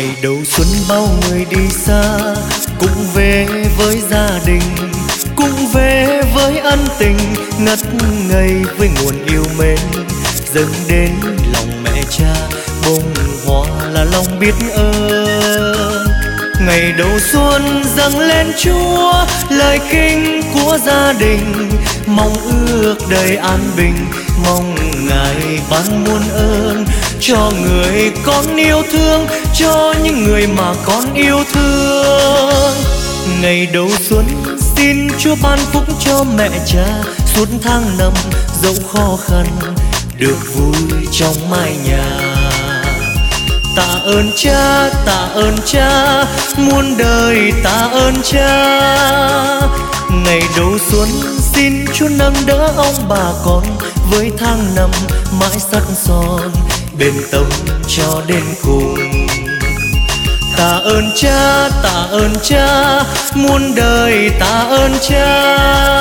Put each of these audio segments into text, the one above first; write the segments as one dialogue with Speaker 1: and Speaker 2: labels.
Speaker 1: ngày đầu xuân bao người đi xa, cũng về với gia đình, cũng về với ân tình, ngất ngây với nguồn yêu mến. Dâng đến lòng mẹ cha, bông hoa là lòng biết ơn ngày đầu xuân dâng lên chúa, lời kinh của gia đình. Mong ước đầy an bình, mong ngài ban muôn ơn cho người con yêu thương, cho những người mà con yêu thương. Ngày đầu xuân xin chúa ban phúc cho mẹ cha, suốt tháng năm dẫu khó khăn, được vui trong mái nhà tạ ơn cha, tạ ơn cha, muôn đời tạ ơn cha. Ngày đầu xuân xin chúa nâng đỡ ông bà con với tháng năm mãi sắt son bên tâm cho đến cùng. Tạ ơn cha, tạ ơn cha, muôn đời tạ ơn cha.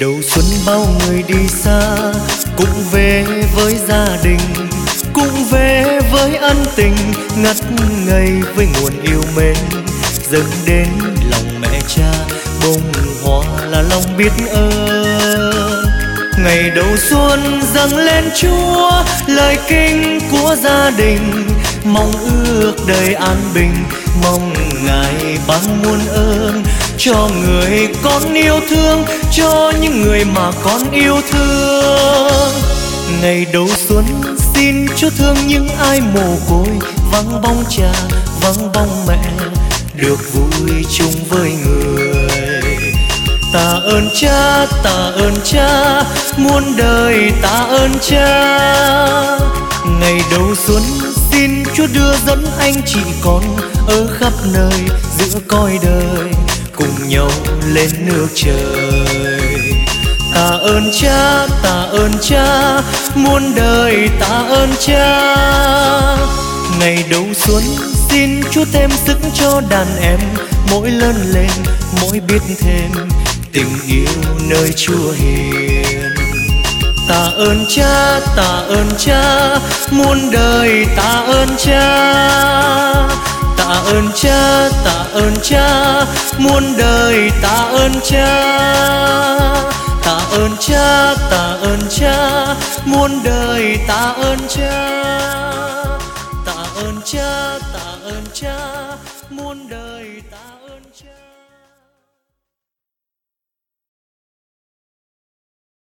Speaker 1: Đầu xuân bao người đi xa, cũng về với gia đình, cũng về với ân tình ngất ngây với nguồn yêu mến. Dâng đến lòng mẹ cha, bông hoa là lòng biết ơn. Ngày đầu xuân dâng lên chúa, lời kinh của gia đình. Mong ước đời an bình, mong ngài ban muôn ơn cho người con yêu thương, cho những người mà con yêu thương. Ngày đầu xuân, xin chúa thương những ai mồ côi, vắng bóng cha, vắng bóng mẹ, được vui chung với người. Tạ ơn cha tạ ơn cha, muôn đời tạ ơn cha. Ngày đầu xuân, xin chúa đưa dẫn anh chị con ở khắp nơi giữa cõi đời cùng nhau lên nước trời. Tạ ơn cha tạ ơn cha, muôn đời tạ ơn cha. Ngày đầu xuân, xin chúa thêm sức cho đàn em, mỗi lớn lên, mỗi biết thêm tình yêu nơi chúa hiền. Tạ ơn cha tạ ơn cha, muôn đời tạ ơn cha tạ ơn cha, tạ ơn cha, muôn đời tạ ơn cha. Tạ ơn cha, tạ ơn cha, muôn đời tạ ơn cha. Tạ ơn cha, tạ ơn cha, muôn đời tạ ơn cha.